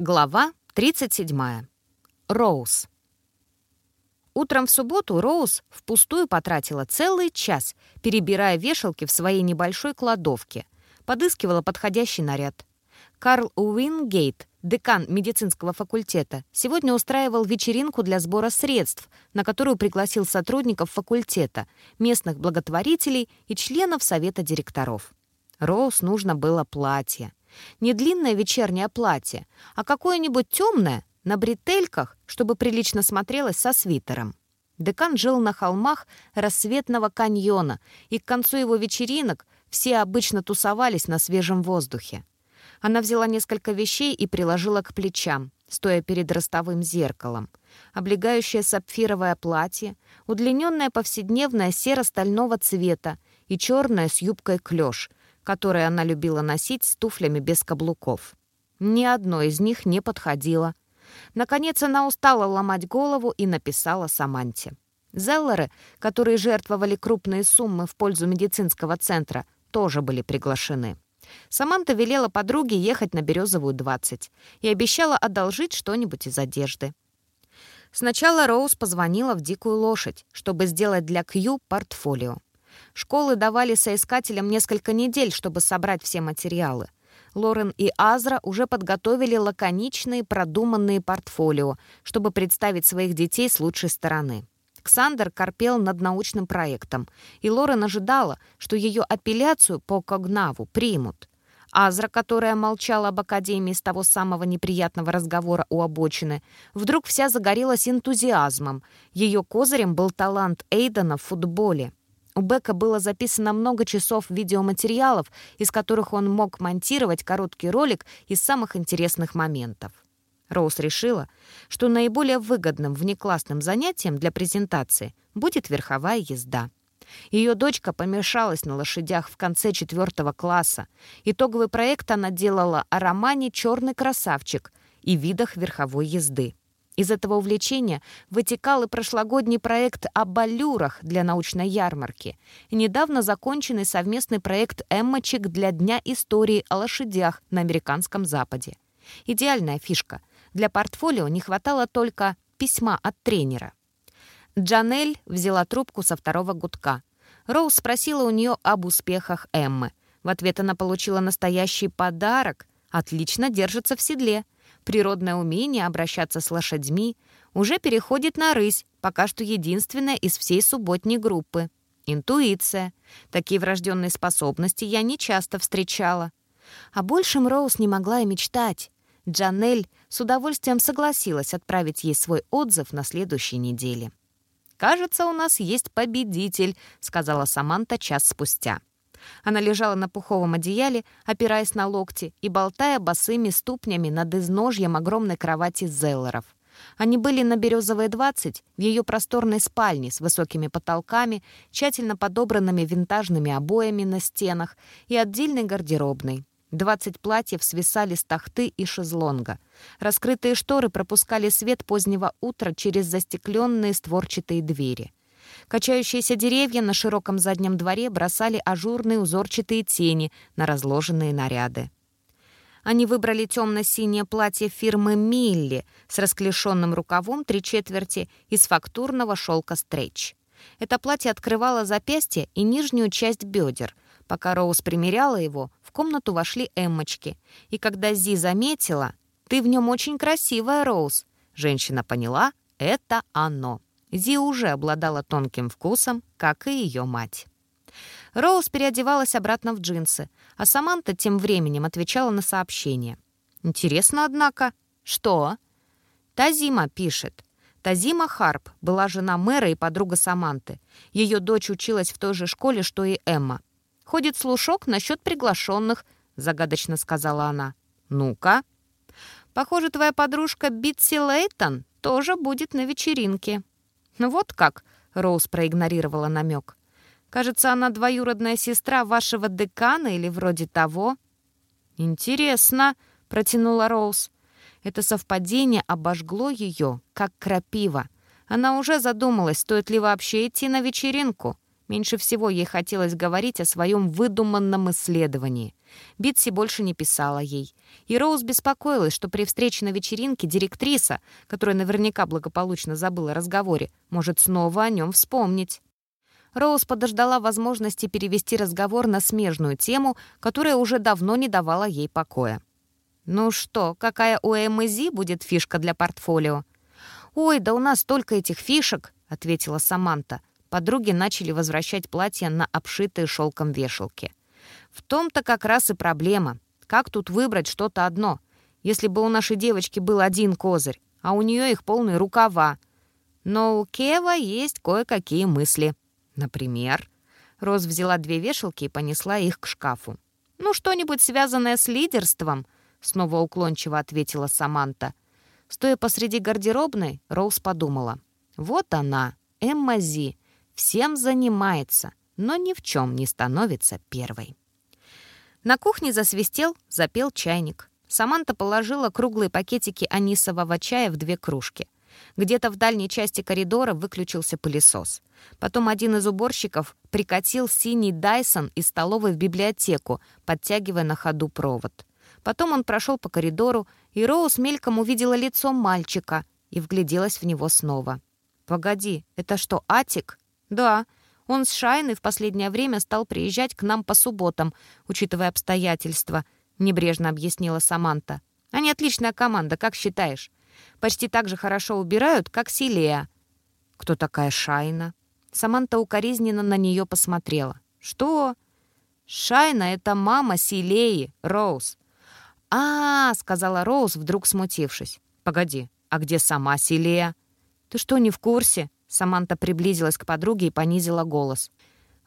Глава 37. Роуз. Утром в субботу Роуз впустую потратила целый час, перебирая вешалки в своей небольшой кладовке. Подыскивала подходящий наряд. Карл Уингейт, декан медицинского факультета, сегодня устраивал вечеринку для сбора средств, на которую пригласил сотрудников факультета, местных благотворителей и членов совета директоров. Роуз нужно было платье. Не длинное вечернее платье, а какое-нибудь темное, на бретельках, чтобы прилично смотрелось со свитером. Декан жил на холмах рассветного каньона, и к концу его вечеринок все обычно тусовались на свежем воздухе. Она взяла несколько вещей и приложила к плечам, стоя перед ростовым зеркалом. Облегающее сапфировое платье, удлиненное повседневное серо-стального цвета и черное с юбкой клеш — которые она любила носить с туфлями без каблуков. Ни одно из них не подходило. Наконец она устала ломать голову и написала Саманте. Зеллеры, которые жертвовали крупные суммы в пользу медицинского центра, тоже были приглашены. Саманта велела подруге ехать на Березовую 20 и обещала одолжить что-нибудь из одежды. Сначала Роуз позвонила в «Дикую лошадь», чтобы сделать для Кью портфолио. Школы давали соискателям несколько недель, чтобы собрать все материалы. Лорен и Азра уже подготовили лаконичные, продуманные портфолио, чтобы представить своих детей с лучшей стороны. Ксандер корпел над научным проектом, и Лорен ожидала, что ее апелляцию по Когнаву примут. Азра, которая молчала об Академии с того самого неприятного разговора у обочины, вдруг вся загорелась энтузиазмом. Ее козырем был талант Эйдена в футболе. У Бека было записано много часов видеоматериалов, из которых он мог монтировать короткий ролик из самых интересных моментов. Роуз решила, что наиболее выгодным внеклассным занятием для презентации будет верховая езда. Ее дочка помешалась на лошадях в конце четвертого класса. Итоговый проект она делала о романе «Черный красавчик» и видах верховой езды. Из этого увлечения вытекал и прошлогодний проект о балюрах для научной ярмарки и недавно законченный совместный проект «Эммочек» для Дня истории о лошадях на американском Западе. Идеальная фишка. Для портфолио не хватало только письма от тренера. Джанель взяла трубку со второго гудка. Роуз спросила у нее об успехах Эммы. В ответ она получила настоящий подарок. Отлично держится в седле природное умение обращаться с лошадьми уже переходит на рысь, пока что единственная из всей субботней группы. Интуиция. Такие врожденные способности я не часто встречала. О большем Роуз не могла и мечтать. Джанель с удовольствием согласилась отправить ей свой отзыв на следующей неделе. «Кажется, у нас есть победитель», — сказала Саманта час спустя. Она лежала на пуховом одеяле, опираясь на локти и болтая босыми ступнями над изножьем огромной кровати Зеллеров. Они были на Березовой 20, в ее просторной спальне с высокими потолками, тщательно подобранными винтажными обоями на стенах и отдельной гардеробной. Двадцать платьев свисали с тахты и шезлонга. Раскрытые шторы пропускали свет позднего утра через застекленные створчатые двери. Качающиеся деревья на широком заднем дворе бросали ажурные узорчатые тени на разложенные наряды. Они выбрали темно-синее платье фирмы «Милли» с расклешенным рукавом три четверти из фактурного шелка «Стрейч». Это платье открывало запястье и нижнюю часть бедер. Пока Роуз примеряла его, в комнату вошли Эммочки. И когда Зи заметила, «Ты в нем очень красивая, Роуз», женщина поняла, это оно. Зи уже обладала тонким вкусом, как и ее мать. Роуз переодевалась обратно в джинсы, а Саманта тем временем отвечала на сообщение. «Интересно, однако». «Что?» «Тазима пишет». Тазима Харп была жена мэра и подруга Саманты. Ее дочь училась в той же школе, что и Эмма. «Ходит слушок насчет приглашенных», — загадочно сказала она. «Ну-ка». «Похоже, твоя подружка Битси Лейтон тоже будет на вечеринке». «Ну «Вот как?» — Роуз проигнорировала намек. «Кажется, она двоюродная сестра вашего декана или вроде того». «Интересно», — протянула Роуз. Это совпадение обожгло ее, как крапива. Она уже задумалась, стоит ли вообще идти на вечеринку. Меньше всего ей хотелось говорить о своем выдуманном исследовании. Битси больше не писала ей. И Роуз беспокоилась, что при встрече на вечеринке директриса, которая наверняка благополучно забыла о разговоре, может снова о нем вспомнить. Роуз подождала возможности перевести разговор на смежную тему, которая уже давно не давала ей покоя. «Ну что, какая у МЗ будет фишка для портфолио?» «Ой, да у нас столько этих фишек», — ответила Саманта. Подруги начали возвращать платья на обшитые шелком вешалки. В том-то как раз и проблема. Как тут выбрать что-то одно? Если бы у нашей девочки был один козырь, а у нее их полные рукава. Но у Кева есть кое-какие мысли. Например, Роз взяла две вешалки и понесла их к шкафу. «Ну, что-нибудь связанное с лидерством», — снова уклончиво ответила Саманта. Стоя посреди гардеробной, Роуз подумала. «Вот она, Эмма Зи, всем занимается, но ни в чем не становится первой». На кухне засвистел, запел чайник. Саманта положила круглые пакетики анисового чая в две кружки. Где-то в дальней части коридора выключился пылесос. Потом один из уборщиков прикатил синий Дайсон из столовой в библиотеку, подтягивая на ходу провод. Потом он прошел по коридору, и Роуз мельком увидела лицо мальчика и вгляделась в него снова. «Погоди, это что, Атик?» «Да. Он с Шайной в последнее время стал приезжать к нам по субботам, учитывая обстоятельства», — небрежно объяснила Саманта. «Они отличная команда, как считаешь? Почти так же хорошо убирают, как Силия». «Кто такая Шайна?» Саманта укоризненно на нее посмотрела. «Что?» «Шайна — это мама Силеи, Роуз». «А, -а — сказала Роуз, вдруг смутившись. «Погоди, а где сама Силея?» «Ты что, не в курсе?» Саманта приблизилась к подруге и понизила голос.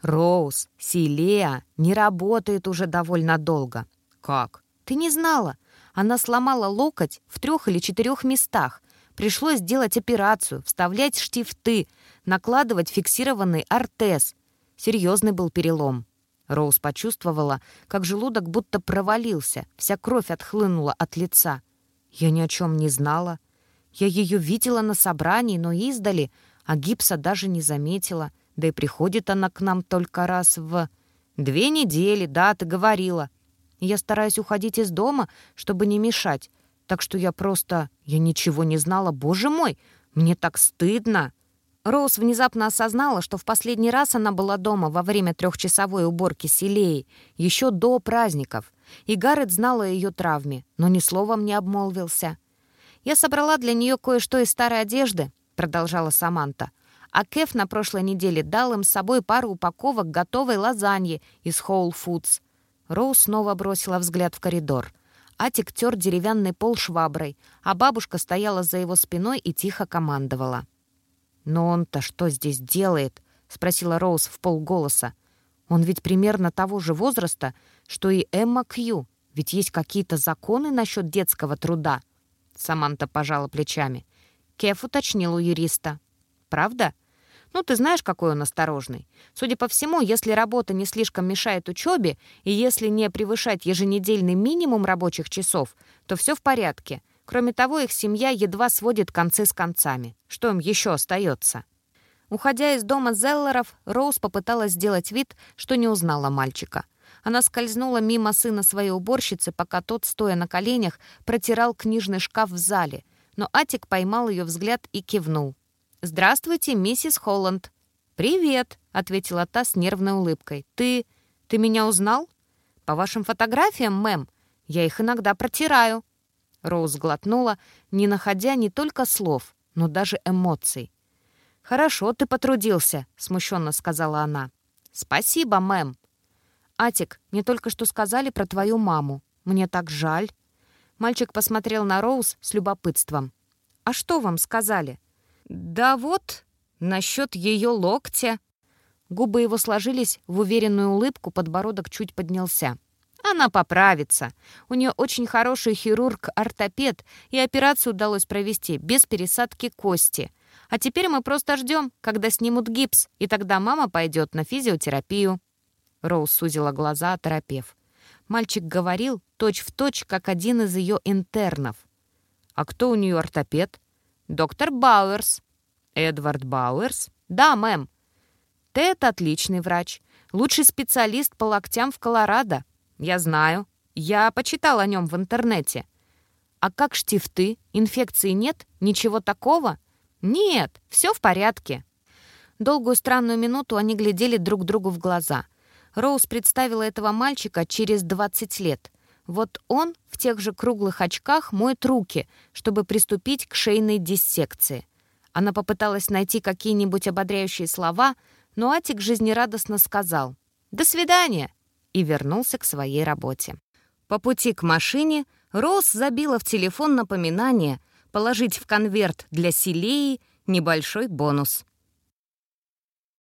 «Роуз, Силея не работает уже довольно долго». «Как?» «Ты не знала. Она сломала локоть в трех или четырех местах. Пришлось делать операцию, вставлять штифты, накладывать фиксированный ортез. Серьезный был перелом. Роуз почувствовала, как желудок будто провалился, вся кровь отхлынула от лица. Я ни о чем не знала. Я ее видела на собрании, но издали, а гипса даже не заметила. Да и приходит она к нам только раз в... Две недели, да, ты говорила. Я стараюсь уходить из дома, чтобы не мешать. Так что я просто... Я ничего не знала. Боже мой, мне так стыдно!» Роуз внезапно осознала, что в последний раз она была дома во время трехчасовой уборки селеи, еще до праздников, и Гаррет знала о ее травме, но ни словом не обмолвился. «Я собрала для нее кое-что из старой одежды», — продолжала Саманта. «А Кеф на прошлой неделе дал им с собой пару упаковок готовой лазаньи из Whole Foods. Роуз снова бросила взгляд в коридор. Атик тер деревянный пол шваброй, а бабушка стояла за его спиной и тихо командовала. «Но он-то что здесь делает?» — спросила Роуз в полголоса. «Он ведь примерно того же возраста, что и Эмма Кью. Ведь есть какие-то законы насчет детского труда». Саманта пожала плечами. Кеф уточнил у юриста. «Правда?» Ну, ты знаешь, какой он осторожный. Судя по всему, если работа не слишком мешает учебе, и если не превышать еженедельный минимум рабочих часов, то все в порядке. Кроме того, их семья едва сводит концы с концами. Что им еще остается? Уходя из дома Зеллеров, Роуз попыталась сделать вид, что не узнала мальчика. Она скользнула мимо сына своей уборщицы, пока тот, стоя на коленях, протирал книжный шкаф в зале. Но Атик поймал ее взгляд и кивнул. «Здравствуйте, миссис Холланд». «Привет», — ответила та с нервной улыбкой. «Ты... ты меня узнал?» «По вашим фотографиям, мэм. Я их иногда протираю». Роуз глотнула, не находя не только слов, но даже эмоций. «Хорошо, ты потрудился», — смущенно сказала она. «Спасибо, мэм». «Атик, мне только что сказали про твою маму. Мне так жаль». Мальчик посмотрел на Роуз с любопытством. «А что вам сказали?» «Да вот, насчет ее локтя». Губы его сложились в уверенную улыбку, подбородок чуть поднялся. Она поправится. У нее очень хороший хирург-ортопед, и операцию удалось провести без пересадки кости. А теперь мы просто ждем, когда снимут гипс, и тогда мама пойдет на физиотерапию». Роуз сузила глаза, оторопев. Мальчик говорил точь-в-точь, точь, как один из ее интернов. «А кто у нее ортопед?» «Доктор Бауэрс». «Эдвард Бауэрс?» «Да, мэм». Тед — отличный врач. Лучший специалист по локтям в Колорадо. Я знаю. Я почитал о нем в интернете. А как штифты? Инфекции нет? Ничего такого? Нет, все в порядке. Долгую странную минуту они глядели друг другу в глаза. Роуз представила этого мальчика через 20 лет. Вот он в тех же круглых очках моет руки, чтобы приступить к шейной диссекции. Она попыталась найти какие-нибудь ободряющие слова, но Атик жизнерадостно сказал «До свидания!» и вернулся к своей работе. По пути к машине Роуз забила в телефон напоминание положить в конверт для Силеи небольшой бонус.